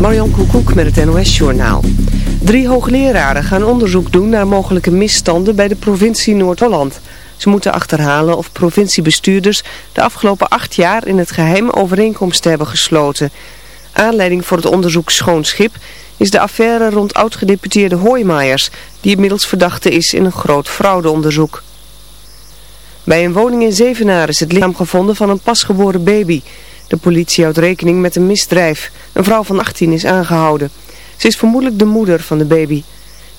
Marjan Koekoek met het NOS-journaal. Drie hoogleraren gaan onderzoek doen naar mogelijke misstanden bij de provincie Noord-Holland. Ze moeten achterhalen of provinciebestuurders de afgelopen acht jaar in het geheim overeenkomsten hebben gesloten. Aanleiding voor het onderzoek Schoon Schip is de affaire rond oud-gedeputeerde Hoijmaijers, die inmiddels verdachte is in een groot fraudeonderzoek. Bij een woning in Zevenaar is het lichaam gevonden van een pasgeboren baby... De politie houdt rekening met een misdrijf. Een vrouw van 18 is aangehouden. Ze is vermoedelijk de moeder van de baby.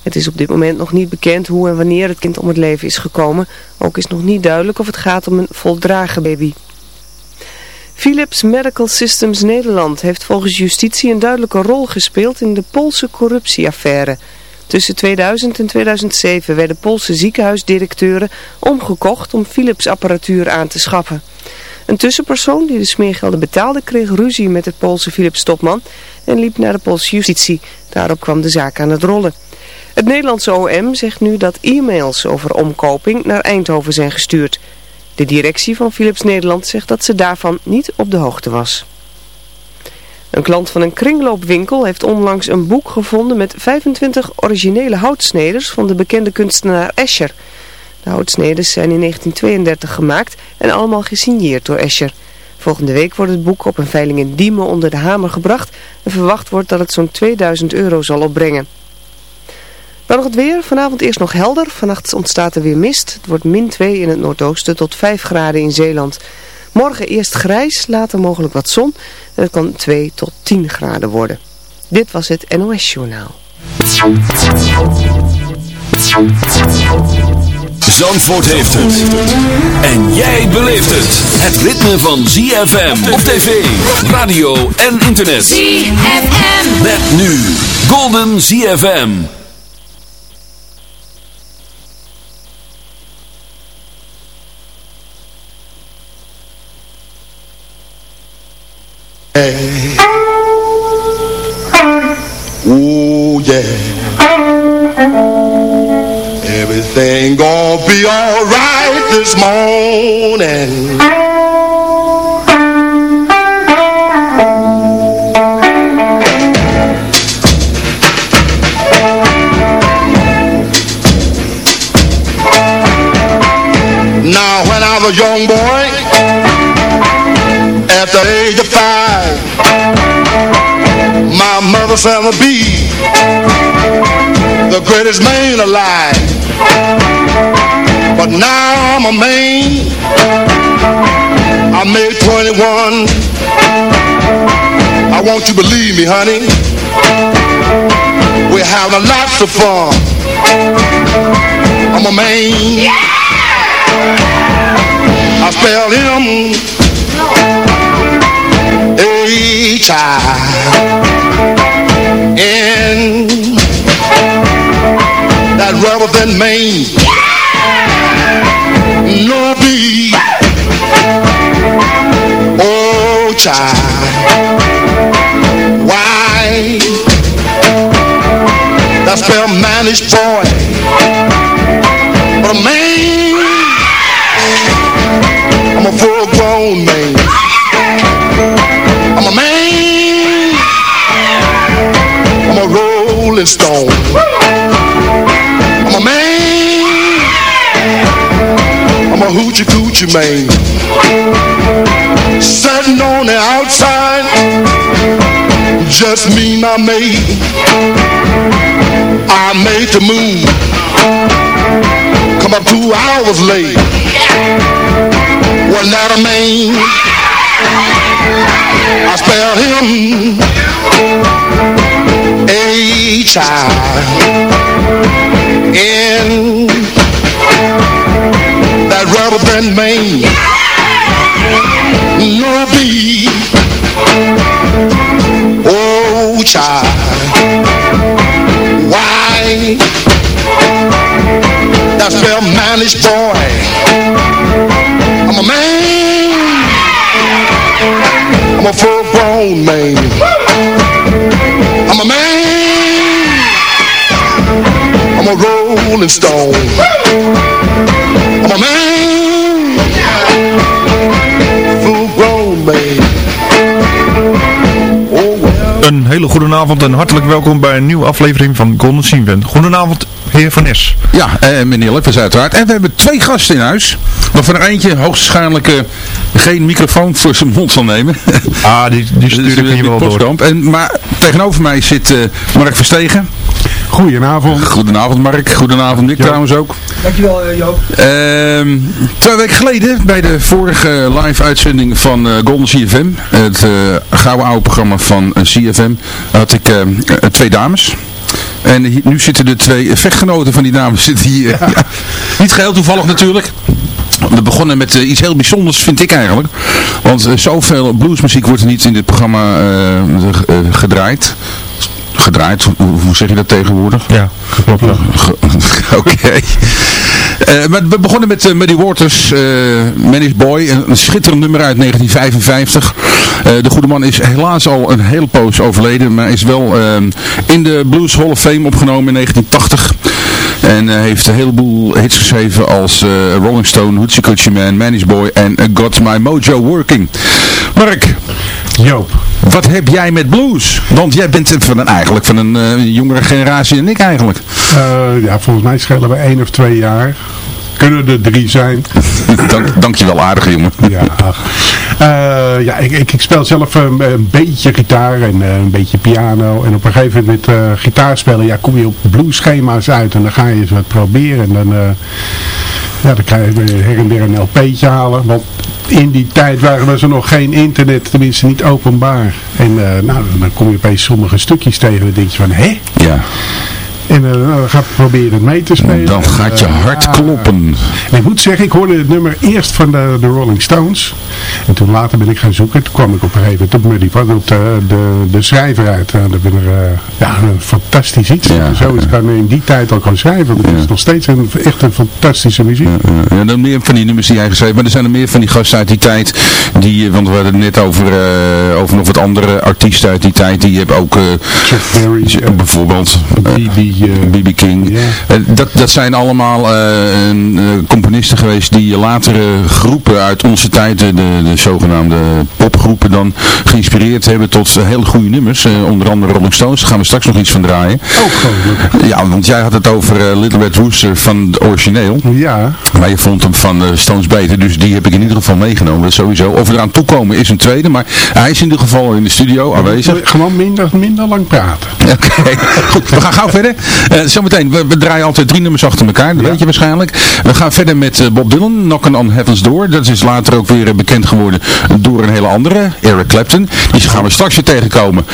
Het is op dit moment nog niet bekend hoe en wanneer het kind om het leven is gekomen. Ook is nog niet duidelijk of het gaat om een voldragen baby. Philips Medical Systems Nederland heeft volgens justitie een duidelijke rol gespeeld in de Poolse corruptieaffaire. Tussen 2000 en 2007 werden Poolse ziekenhuisdirecteuren omgekocht om Philips apparatuur aan te schaffen. Een tussenpersoon die de smeergelden betaalde kreeg ruzie met het Poolse Philip Stopman en liep naar de Poolse justitie. Daarop kwam de zaak aan het rollen. Het Nederlandse OM zegt nu dat e-mails over omkoping naar Eindhoven zijn gestuurd. De directie van Philips Nederland zegt dat ze daarvan niet op de hoogte was. Een klant van een kringloopwinkel heeft onlangs een boek gevonden met 25 originele houtsneders van de bekende kunstenaar Escher... De houtsneden zijn in 1932 gemaakt en allemaal gesigneerd door Escher. Volgende week wordt het boek op een veiling in Diemen onder de hamer gebracht en verwacht wordt dat het zo'n 2000 euro zal opbrengen. Dan nog het weer. Vanavond eerst nog helder. Vannacht ontstaat er weer mist. Het wordt min 2 in het noordoosten tot 5 graden in Zeeland. Morgen eerst grijs, later mogelijk wat zon. En het kan 2 tot 10 graden worden. Dit was het NOS Journaal. Zandvoort heeft het. En jij beleeft het. Het ritme van ZFM op tv, radio en internet. ZFM. Met nu Golden ZFM. Hey. Ooh yeah. Be alright this morning. Now when I was a young boy, at the age of five, my mother said to be the greatest man alive. But now I'm a man. I made 21. I want you to believe me, honey. We're having lots of fun. I'm a man. Yeah! I spell him H-I-N that rubber than Maine. No be. Oh, child. Why? That's spell managed boy. But a man, I'm a full grown man. I'm a man. I'm a rolling stone. Hoochie coochie man. Sitting on the outside, just me, my mate. I made the move, come up two hours late. Wasn't that a man? I spelled him H-I-N rather than Maine. No be, oh child, why? That's well managed boy. I'm a man. I'm a full grown man. I'm a man. I'm a rolling stone. I'm a man, full grown man. Oh well. Een hele goede avond en hartelijk welkom bij een nieuwe aflevering van Golden Scene Goedenavond, heer Van Es. Ja, en meneer Lippers uiteraard. En we hebben twee gasten in huis. Waarvan er eentje hoogstwaarschijnlijk uh, geen microfoon voor zijn mond zal nemen. Ah, die, die stuur ik niet wel door. En, maar tegenover mij zit uh, Mark Verstegen. Goedenavond. Goedenavond Mark. Goedenavond Nick trouwens ook. Dankjewel uh, Joop. Uh, twee weken geleden bij de vorige live uitzending van uh, Golden CFM. Het uh, gouden oude programma van CFM. Had ik twee dames. En nu zitten de twee vechtgenoten van die dames zitten hier. Ja. Niet geheel toevallig natuurlijk. We begonnen met iets heel bijzonders, vind ik eigenlijk. Want zoveel bluesmuziek wordt er niet in dit programma gedraaid gedraaid. Hoe zeg je dat tegenwoordig? Ja, geklopt. Oké. Uh, maar we begonnen met uh, Muddy Waters, uh, Managed Boy, een, schitterend nummer uit 1955. de goede man is helaas al een hele poos overleden, maar is wel in de Blues Hall of Fame opgenomen in 1980. En heeft een heleboel hits geschreven als Rolling Stone, Hoochie Coochie Man, Managed Boy en Got My Mojo Working. Mark. Joop. Wat heb jij met blues? Want jij bent van een, eigenlijk van een jongere generatie dan ik eigenlijk. ja, volgens mij schelen we één of twee jaar kunnen er drie zijn. Dank, dankjewel, aardige jongen. Ja, uh, ja ik, ik, ik, speel zelf een, een beetje gitaar en uh, een beetje piano. En op een gegeven moment met uh, gitaar spelen, ja, kom je op blueschema's uit. En dan ga je eens wat proberen. En dan, ja, dan krijg je her en der een LP'tje halen. Want in die tijd waren er nog geen internet, tenminste niet openbaar. En nou, dan kom je opeens sommige stukjes tegen en denk je van, hé? Ja. En uh, dan gaat proberen mee te spelen. Dan gaat je uh, hart kloppen. En ik moet zeggen, ik hoorde het nummer eerst van de, de Rolling Stones. En toen later ben ik gaan zoeken. Toen kwam ik op een gegeven moment op Muddy op de, de, de schrijver uit. Uh, dat ben er, ja, een fantastisch iets. Ja, Zo is kan in die tijd al kan schrijven. Het is nog steeds een, echt een fantastische muziek. Ja, ja, dan meer van die nummers die jij geschreven. Maar er zijn er meer van die gasten uit die tijd. Die, want we hadden het net over, over nog wat andere artiesten uit die tijd. Die hebben ook... Chuck Berry. bijvoorbeeld. BB B.B. Eh, King. Yeah. dat, dat zijn allemaal uh, componisten geweest die latere groepen uit onze tijd, de, de zogenaamde popgroepen, dan geïnspireerd hebben tot hele goede nummers. onder andere Rolling Stones, daar gaan we straks nog iets van draaien. Ook gewoon. Ja, want jij had het over Little Red Rooster van het origineel. Ja. Maar je vond hem van Stones beter, dus die heb ik in ieder geval meegenomen. Dat sowieso. Of we eraan toekomen is een tweede, maar hij is in ieder geval in de studio aanwezig. Gewoon minder, minder lang praten. Oké, goed. We gaan gauw verder. Uh, zometeen, we, we, draaien altijd drie nummers achter elkaar, dat weet je waarschijnlijk. We gaan verder met uh, Bob Dylan, Knockin' on Heaven's Door. Dat is later ook weer uh, bekend geworden door een hele andere, Eric Clapton. Die gaan we straks weer tegenkomen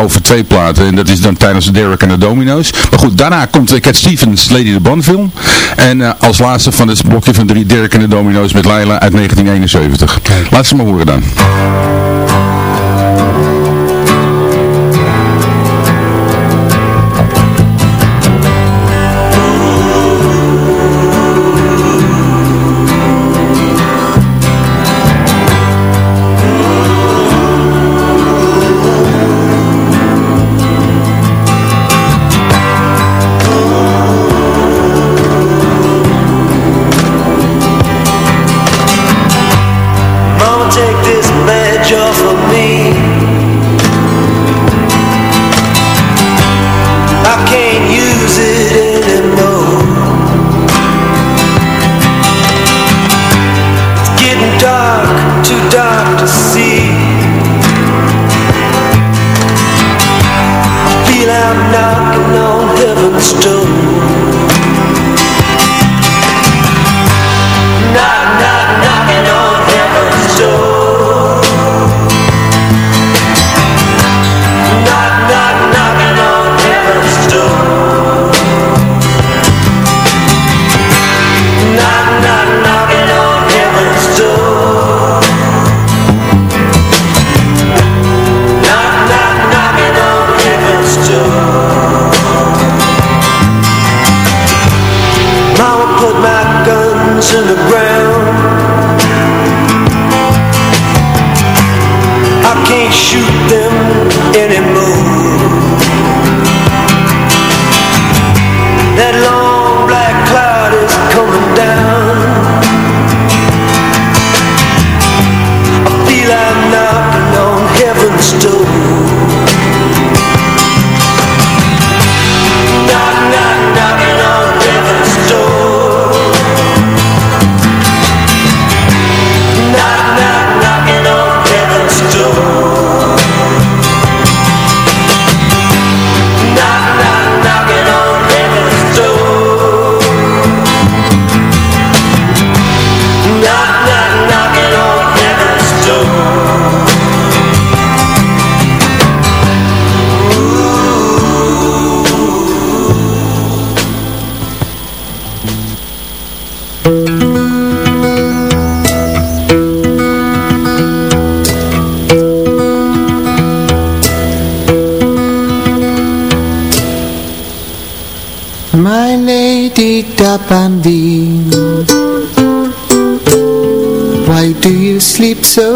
over twee platen. En dat is dan tijdens de Derek en de Domino's. Maar goed, daarna komt Cat Stevens, Lady the Bond film. En als laatste van het blokje van drie, Derek en de Domino's met Laila uit 1971. Laat ze maar horen dan.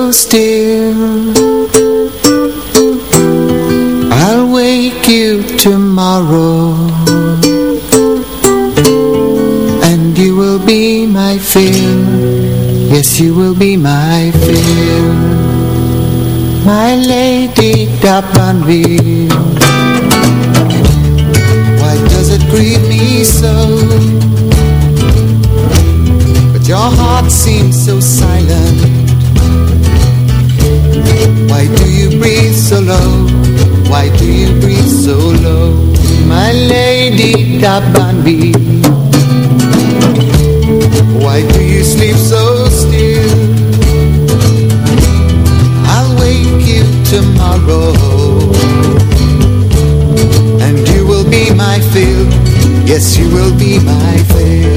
So still? I'll wake you tomorrow. And you will be my fear. Yes, you will be my fear. My lady Dabanville Why does it grieve me so? But your heart seems so silent Why do you breathe so low? Why do you breathe so low? My lady Dabanville Why do you sleep so still? I'll wake you tomorrow And you will be my fill Yes, you will be my fill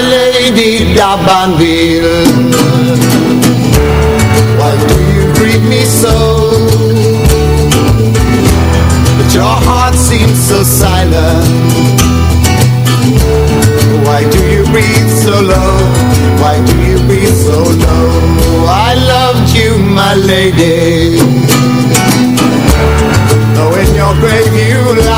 lady Why do you greet me so? But your heart seems so silent Why do you breathe so low? Why do you breathe so low? I loved you, my lady Though in your grave you lie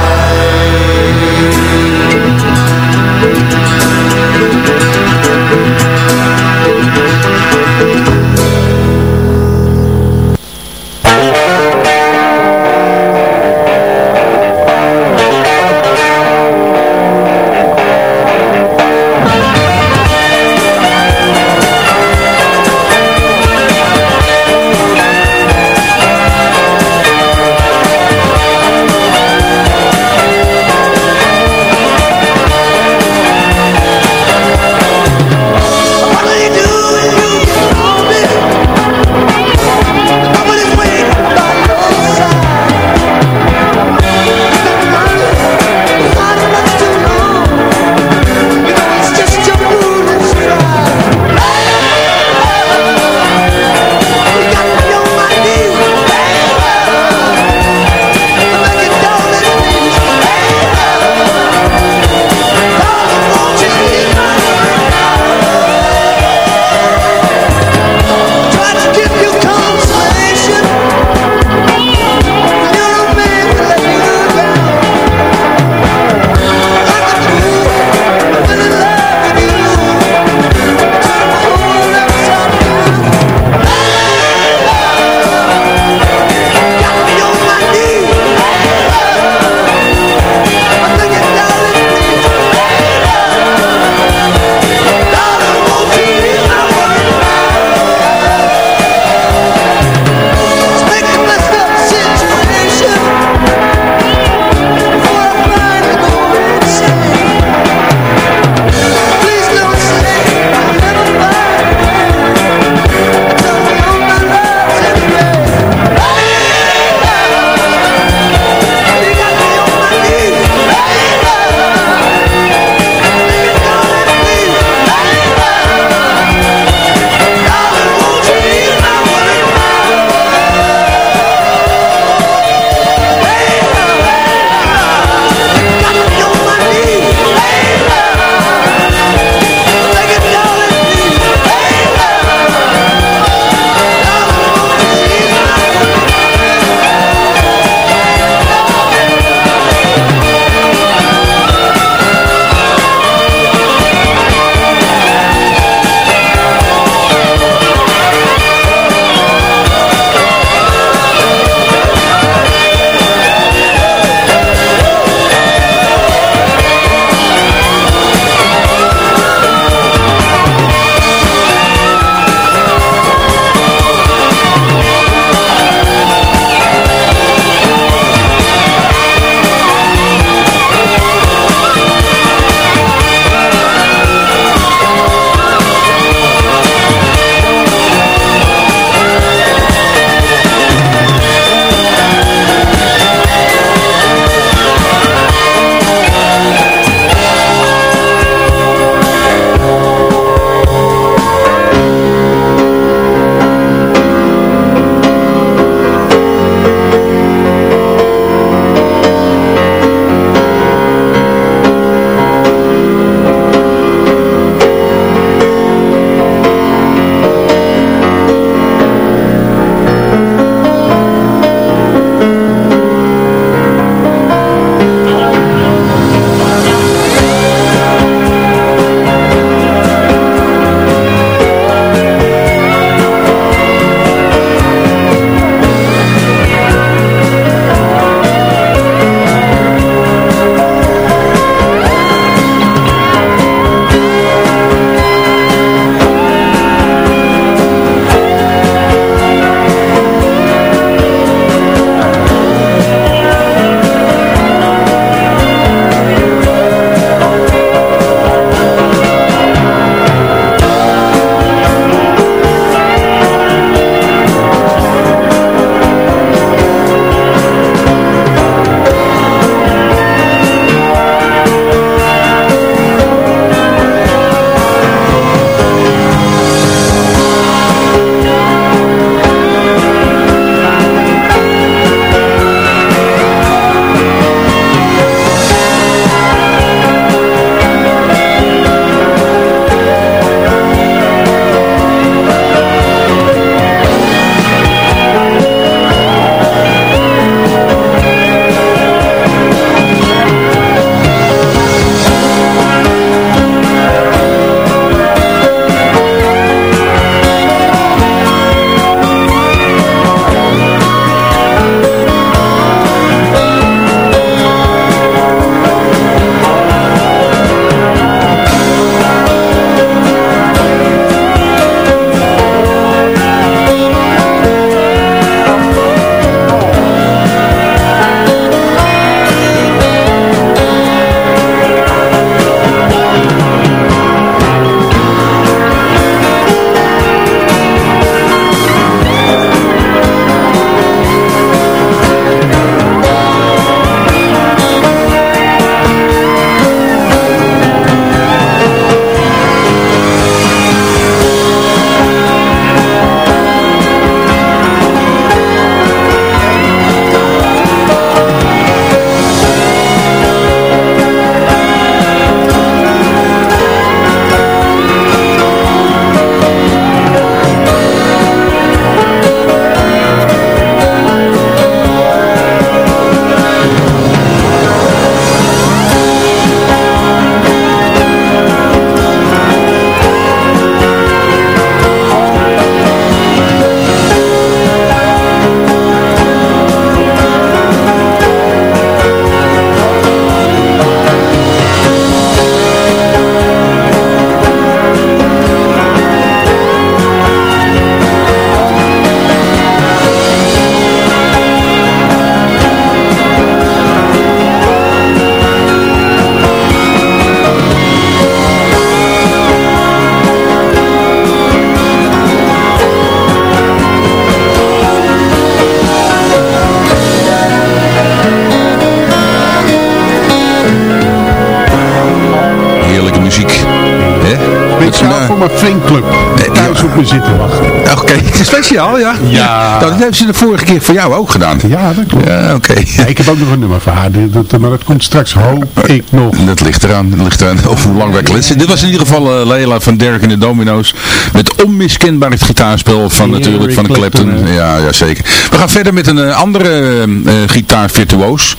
ja? Ja. Nou, dat hebben ze de vorige keer voor jou ook gedaan. Ja, dat klopt. Ja, oké. Ja, ik heb ook nog een nummer van haar, dat, maar dat komt straks hoop eh, ik nog. Dat ligt eraan, ligt eraan of hoe lang. Dit was in ieder geval eh, Leila van Derk in de Domino's. Met onmiskenbaar het gitaarspel van natuurlijk van de Clapton. Ja, ja, zeker. We gaan verder met een eh, andere uh, gitaarvirtuoos.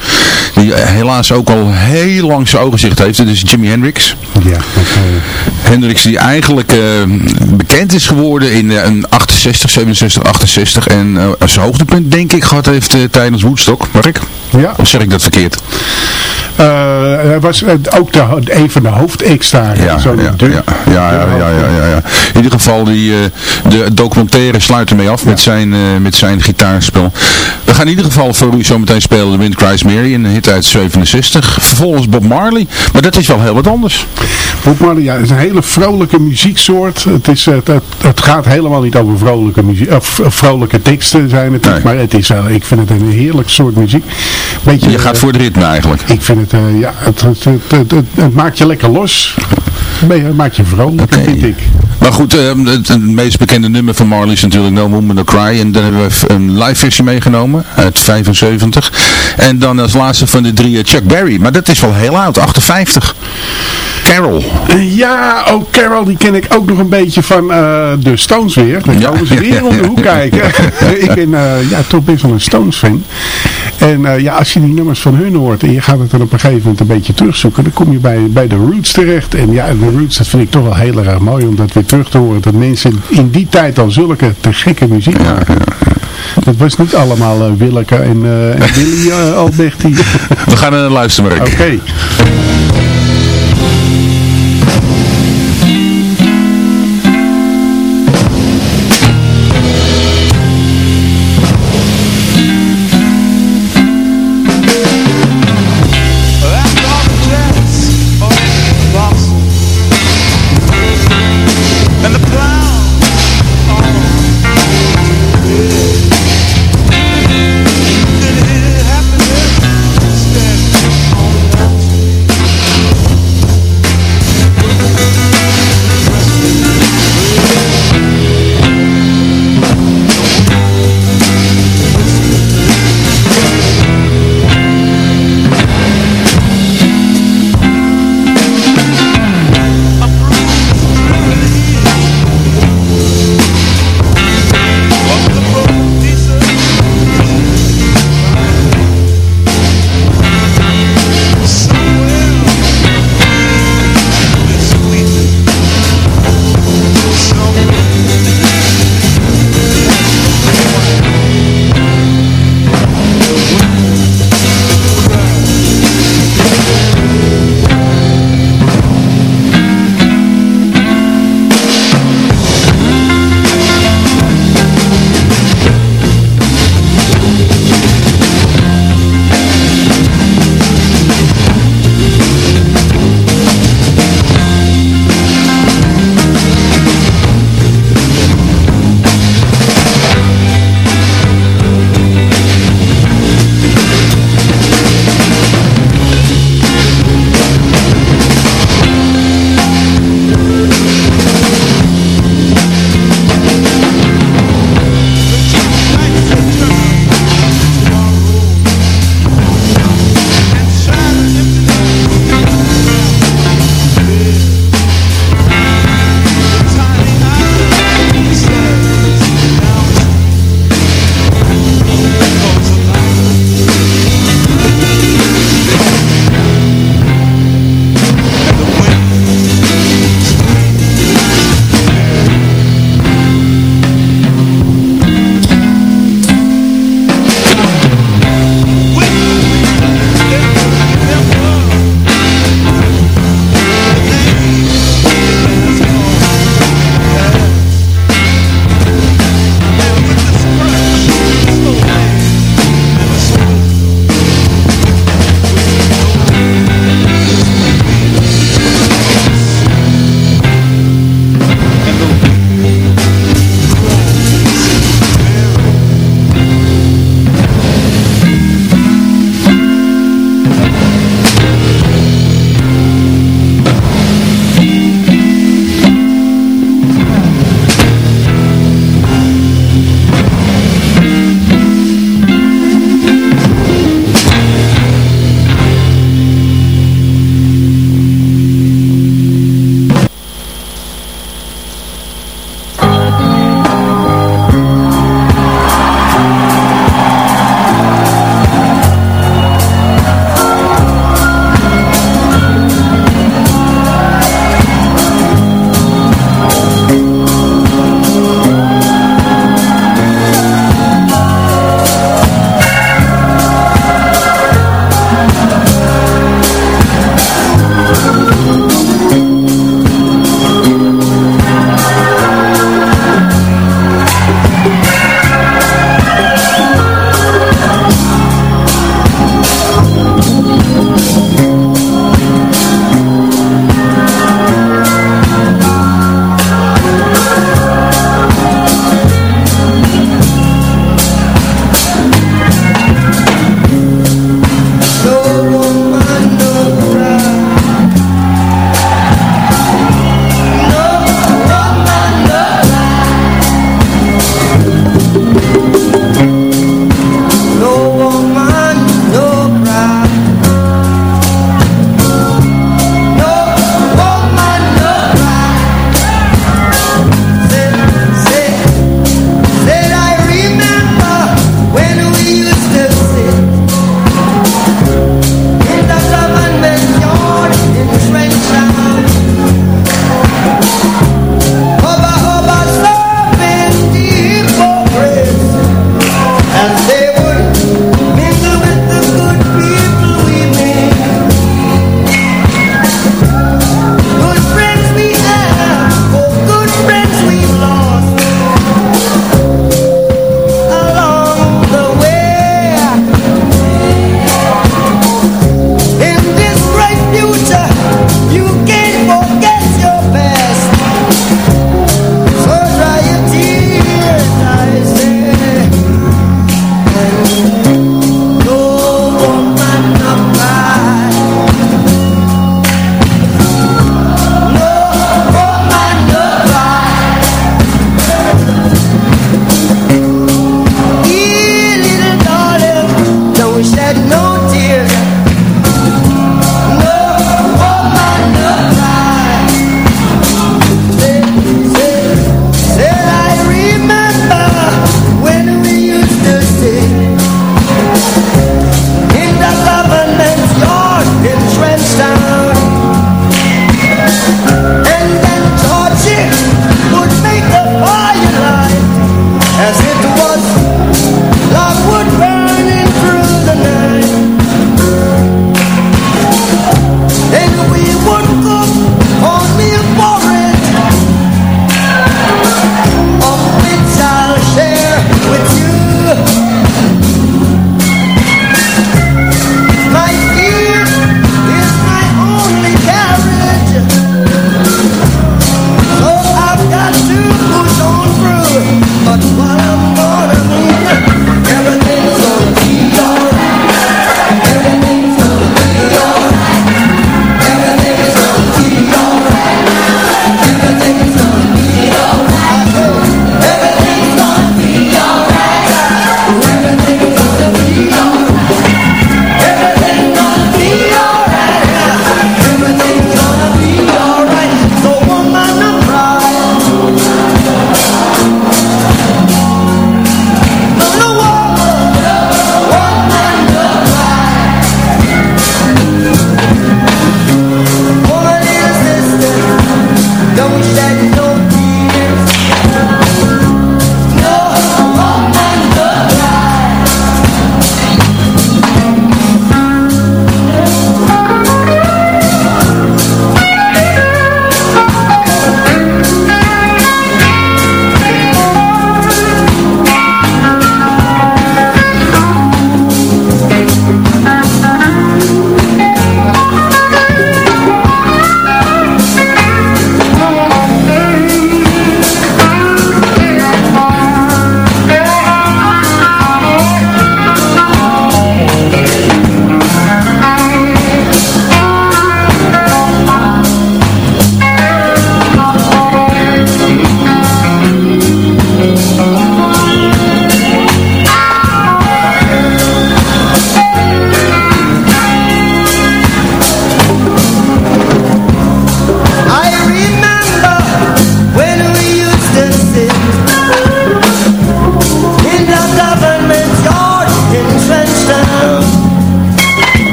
Die helaas ook al heel lang zijn ogen gezicht heeft. Dat is Jimi Hendrix. Ja. Hendrix die eigenlijk bekend is geworden in een 8 67, 68 en uh, hoogtepunt denk ik gehad heeft uh, tijdens Woodstock, Mark. Ja. Of zeg ik dat verkeerd? Hij was eh, ook de, een van de hoofd-acts daar. Ja, ja, de- ja, ja, ja, ja, ja, ja, ja. In ieder geval, die, eh, de documentaire sluit ermee af met, zijn, met zijn gitaarspel. We gaan in ieder geval voor u zometeen spelen The Wind Cries Mary, een hit uit 67. Vervolgens Bob Marley, maar dat is wel heel wat anders. Bob Marley, ja, is een hele vrolijke muzieksoort. Het, is, het, het, het gaat helemaal niet over vrolijke, muziek, of vrolijke teksten zijn het, Nee. maar het is, eh, ik vind het een heerlijk soort muziek. Beetje, Je gaat voor het ritme eigenlijk. Ik vind het, eh, ja, het, maakt je lekker los. Het maakt je vrolijk, vind ik. Maar goed, eh, het, het meest bekende nummer van Marley is natuurlijk No Woman No Cry. En daar hebben we een live versie meegenomen uit 75. En dan als laatste van de drie eh, Chuck Berry. Maar dat is wel heel oud, 58. Carol. Ja, ook Carol, die ken ik ook nog een beetje van eh, de Stones weer. Dan komen ze weer om de hoek kijken. ik ben eh, ja, toch best wel een Stones fan. En eh, ja, als je die nummers van hun hoort en je gaat het dan op een gegeven moment een beetje terugzoeken, dan kom je bij, bij de Roots terecht. En ja, de Roots, dat vind ik toch wel heel erg mooi om dat weer terug te horen. Dat mensen in die tijd al zulke te gekke muziek maken. Dat was niet allemaal eh, Willeke en, eh, en Willy eh, Alberti. We gaan naar luisteren. Oké.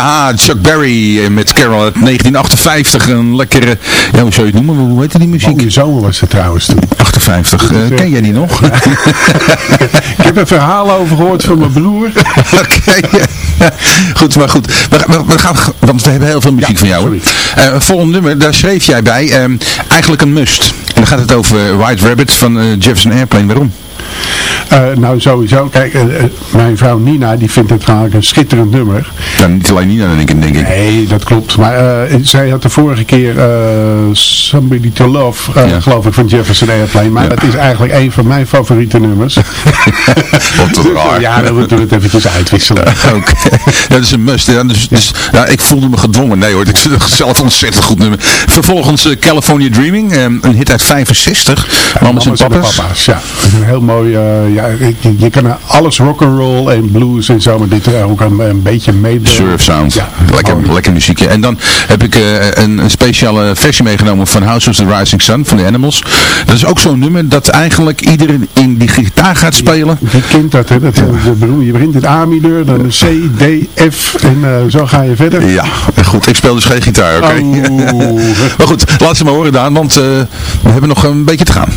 Ja, Chuck Berry eh, met Carol uit 1958. Een lekkere, ja, hoe zou je het noemen? Hoe heette die muziek? Mooie zomer was het trouwens toen. 58. Eh, ken jij die nog? Ik heb een verhaal over gehoord van mijn broer. Oké. Goed, maar goed. We, we, we gaan, want we hebben heel veel muziek van jou. Eh, volgende nummer, daar schreef jij bij. ehm, eigenlijk een must. En dan gaat het over White Rabbit van eh, Jefferson Airplane. Waarom? Eh, nou, sowieso. Kijk, eh, eh, mijn vrouw Nina, die vindt het eigenlijk een schitterend nummer. Ja, niet alleen Nina, denk ik. Denk ik. Nee, dat klopt. Maar zij had de vorige keer Somebody to Love, Ja. geloof ik, van Jefferson Airplane. Maar Ja. dat is eigenlijk een van mijn favoriete nummers. Wat toch raar. ja, dan moeten we het eventjes uitwisselen. Oké, dat is een must. Ja, dus, dus, ja, ik voelde me gedwongen. Nee hoor, ik vind het zelf een ontzettend goed nummer. Vervolgens California Dreaming, eh, een hit uit 65. Mamas en de papa's. Ja, dat is een heel mooi, ja, je, je kan alles rock'n'roll en blues en zo, maar dit er ook een, een beetje mee. Surf sound. Ja, lekker, mooi. lekker muziekje. En dan heb ik eh, een, een speciale versie meegenomen van House of the Rising Sun van de Animals. Dat is ook zo'n nummer dat eigenlijk iedereen in die gitaar gaat spelen. Wie kent dat, hè? Dat, is de bedoel, je begint met A-mineur, dan C, D, F en eh, zo ga je verder. Ja, goed. Ik speel dus geen gitaar, oké? Oh. maar goed, laat ze maar horen, Daan, want eh, we hebben nog een beetje te gaan.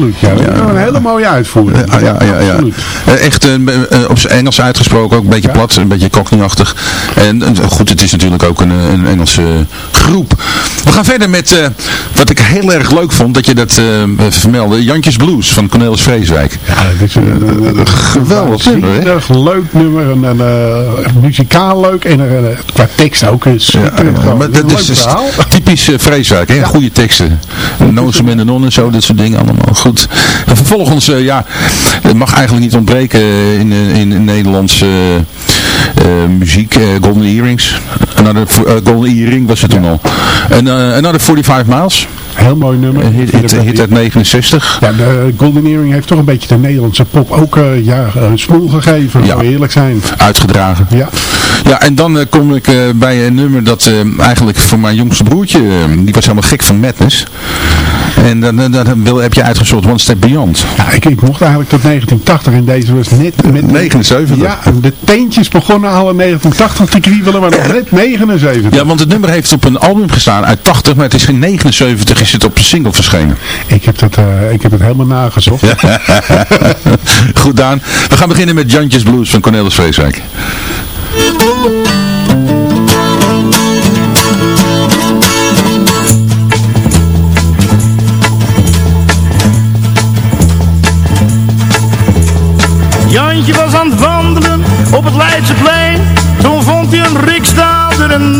Absoluut, ja. Een hele mooie uitvoering. Ja, ja, ja. Eh, echt eh, eh, op zijn Engels uitgesproken, ook een beetje plat, een beetje cockneyachtig. En goed, het is natuurlijk ook een, een Engelse groep. We gaan verder met eh, wat ik heel erg leuk vond, dat je dat eh, vermeldde. Jantjes Blues van Cornelis Vreeswijk. Ja, dat is een, geweldig nummer, hè? leuk nummer. En, eh, muzikaal leuk. En qua tekst ook. Een schitterend Ja, gewoon. maar dat Een is dus verhaal. typisch Vreeswijk, hè? goede teksten. Nozem en non en zo, dat soort dingen allemaal goed. En vervolgens, ja, het mag eigenlijk niet ontbreken in, in, in Nederlandse muziek. eh, Golden Earrings. Another, eh, Golden Earring was het toen al. En eh, Another 45 Miles. Heel mooi nummer. Hit, hit, hit uit 69. Ja, de Golden Earring heeft toch een beetje de Nederlandse pop ook eh, ja, een smoel gegeven, Ja. eerlijk zijn. Uitgedragen. Ja, Ja, en dan eh, kom ik eh, bij een nummer dat eh, eigenlijk voor mijn jongste broertje, eh, die was helemaal gek van Madness. En dan, dan, dan wil, heb je uitgezocht One Step Beyond. ja ik, ik mocht eigenlijk tot 1980 en deze was net met... 79. Ja, de teentjes begonnen al in 1980 te kriebelen, maar nog net 79. Ja, want het nummer heeft op een album gestaan uit 80, maar het is in 79 is het op een single verschenen. Ik, heb dat, eh, ik heb het helemaal nagezocht. Goed Daan. We gaan beginnen met Jantjes Blues van Cornelis Vreeswijk.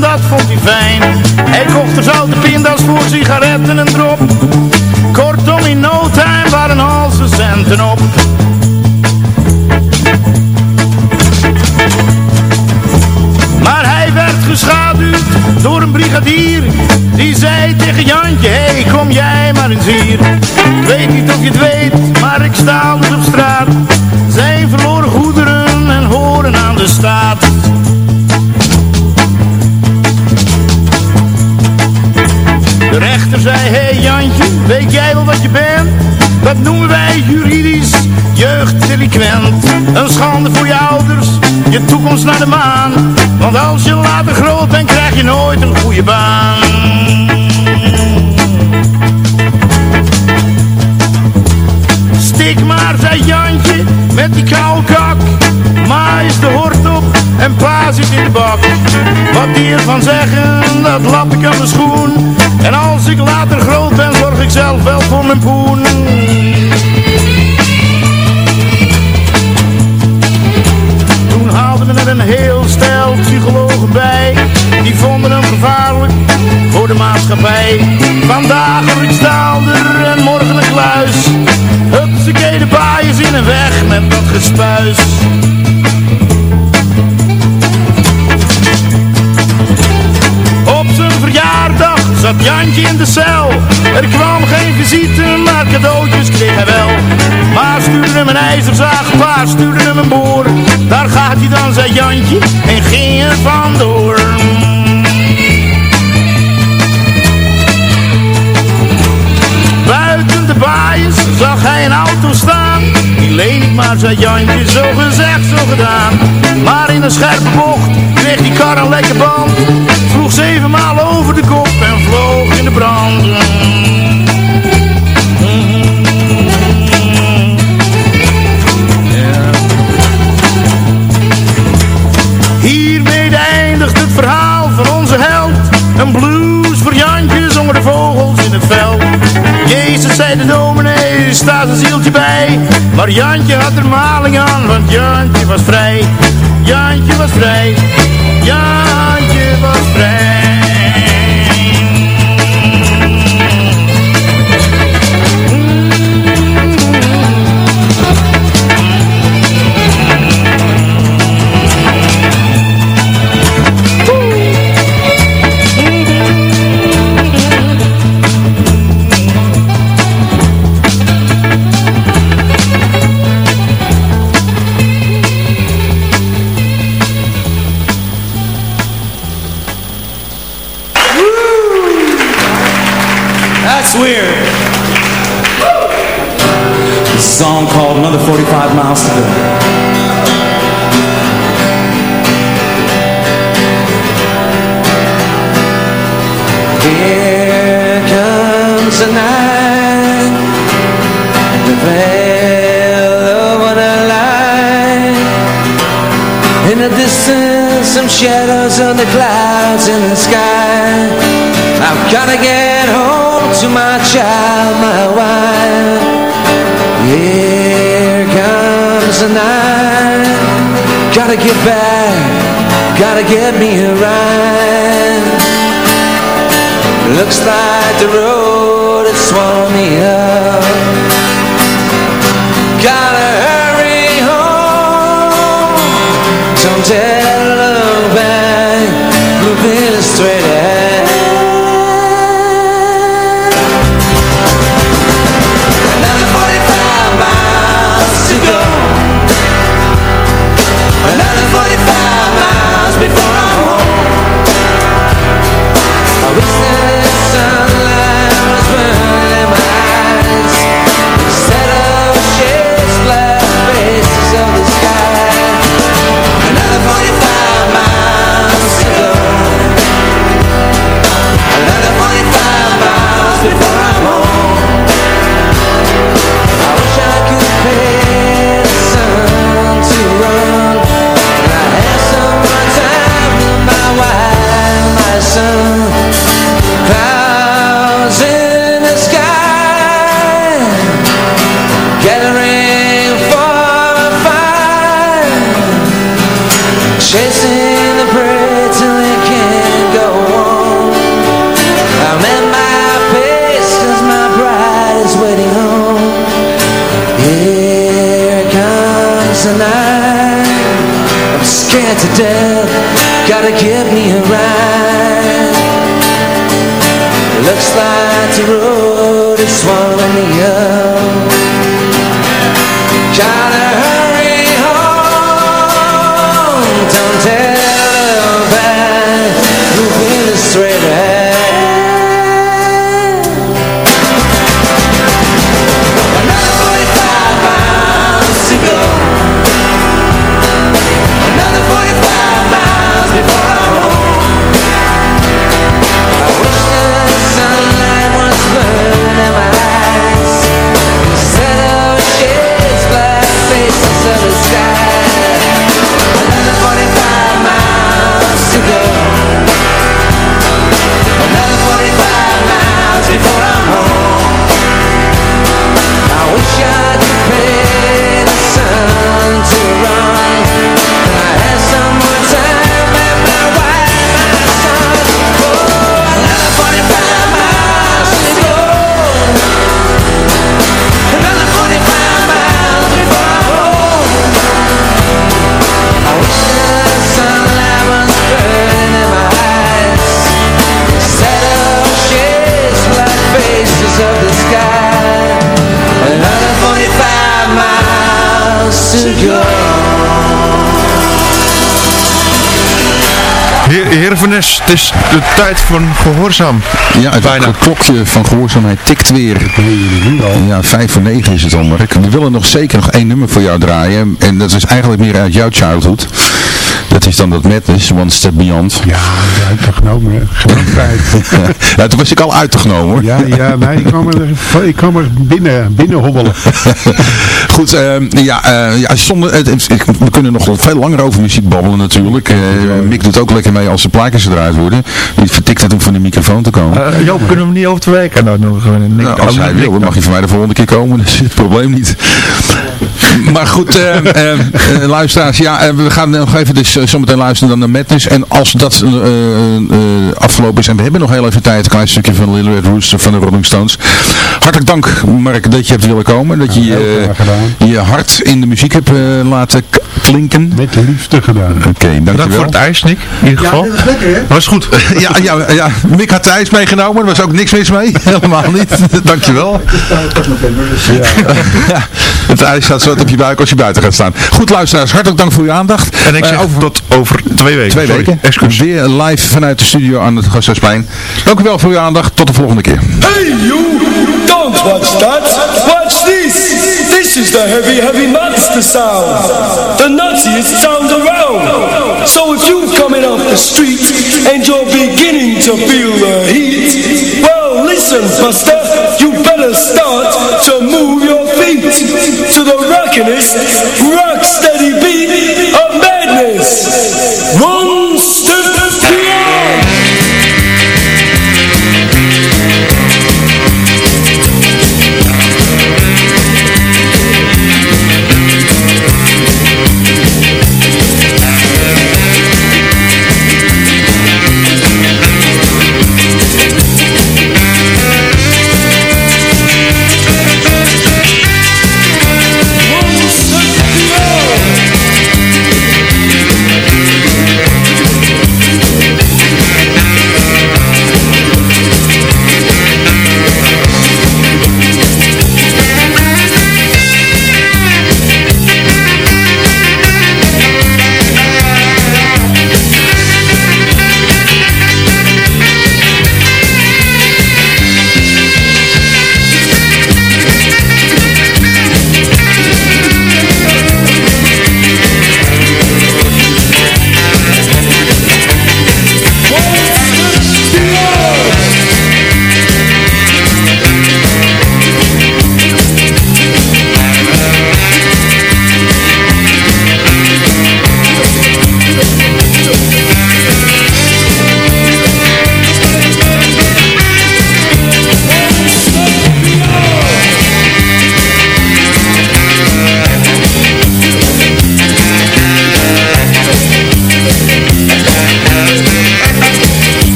Dat vond hij fijn. Hij kocht er zoute pinda's voor sigaretten en drop. Kortom, in no time waren al zijn centen op. Maar hij werd geschaduwd door een brigadier Die zei tegen Jantje, hey, kom jij maar eens hier weet niet of je het weet, maar ik sta dus op straat Zijn verloren goederen en horen aan de staat rechter zei, hé hey Jantje, weet jij wel wat je bent? Dat noemen wij juridisch jeugddelinquent. Een schande voor je ouders, je toekomst naar de maan. Want als je later groot bent, krijg je nooit een goede baan. Stik maar, zei Jantje, met die koude. Ma is de hort op en pa zit in de bak. Wat die ervan zeggen, dat lap ik aan mijn schoen. En als ik later groot ben, zorg ik zelf wel voor mijn poen. We er een heel stel psychologen bij. Die vonden hem gevaarlijk voor de maatschappij. Vandaag een riksdaalder en morgen een kluis. Hupsakee de baaiers in en weg met dat gespuis. Verjaardag zat Jantje in de cel. Er kwam geen visite, maar cadeautjes kreeg hij wel. Ma stuurde hem een ijzerzaag, pa stuurde hem een boor. Daar gaat hij dan, zei Jantje, en ging er vandoor. Buiten de baaiers zag hij een auto staan. Die leen ik maar, zei Jantje, zo gezegd, zo gedaan. Maar in een scherpe bocht kreeg die kar een lekker band. Vroeg zevenmaal over de kop en vloog in de brand. Hiermee eindigt het verhaal van onze held. Een blues voor Jantje zongen de vogels in het veld. Jezus zei de dominee, staat een zieltje bij. Maar Jantje had er maling aan, want Jantje was vrij. Jantje was vrij. Jantje was vrij. The clouds in the sky. I've gotta get home to my child, my wife. Here comes the night. Gotta get back, gotta get me a ride. Looks like the road has swallowed me up. Gotta hurry home. Don't scared to death. Gotta get me a is de tijd van gehoorzaam. Ja, het, Bijna. het klokje van gehoorzaamheid tikt weer. Ja, vijf voor negen is het al, Mark. We willen nog zeker nog één nummer voor jou draaien. En dat is eigenlijk meer uit jouw childhood. Dat is dan dat Madness, One Step Beyond. Ja, uitgenomen. tijd. ja, toen was ik al uitgenomen hoor. Ja, ja, nee, ik kwam er, ik kwam er binnen, binnen hobbelen. Goed, ehm, ja, eh, ja zonder, het- het- ik- we kunnen nog veel langer over muziek babbelen natuurlijk. Eh, Mick doet ook lekker mee als de plaatjes eruit worden. Die vertikt het om van de microfoon te komen. Eh, Joop, kunnen we niet over twee weken? Nou, nog gewoon een Nou, als hij wil, dan mag je van mij de volgende keer komen. Dat is het probleem niet. Maar goed, eh, eh, eh, luisteraars, ja, we gaan nog even dus zometeen luisteren dan naar Madness. En als dat afgelopen is, en we hebben nog heel even tijd, een klein stukje van Little Red Rooster van de Rolling Stones. Hartelijk dank, Mark, dat je hebt willen komen. Dat je je hart in de muziek hebt laten klinken. Met de liefde gedaan. Oké, Bedankt dankjewel. voor het ijs, Nick. In ieder geval. is lekker hè? was goed. Ja, ja, ja, Mick had ijs meegenomen, er was ook niks mis mee. Helemaal niet. Dankjewel. Ja, het ijs staat zo op je buik als je buiten gaat staan. Goed luisteraars, hartelijk dank voor uw aandacht. En ik Eh, zeg over tot over twee weken. twee weken. Excuus. Weer live vanuit de studio aan het Gasthuisplein. Dank u wel voor uw aandacht. Tot de volgende keer. Hey you! Don't watch that! Watch this! This is the heavy, heavy monster sound! The nuttiest sound around! So if you're coming off the street and you're beginning to feel the heat, well listen! Buster, you better start to move your feet to the rockinest, rock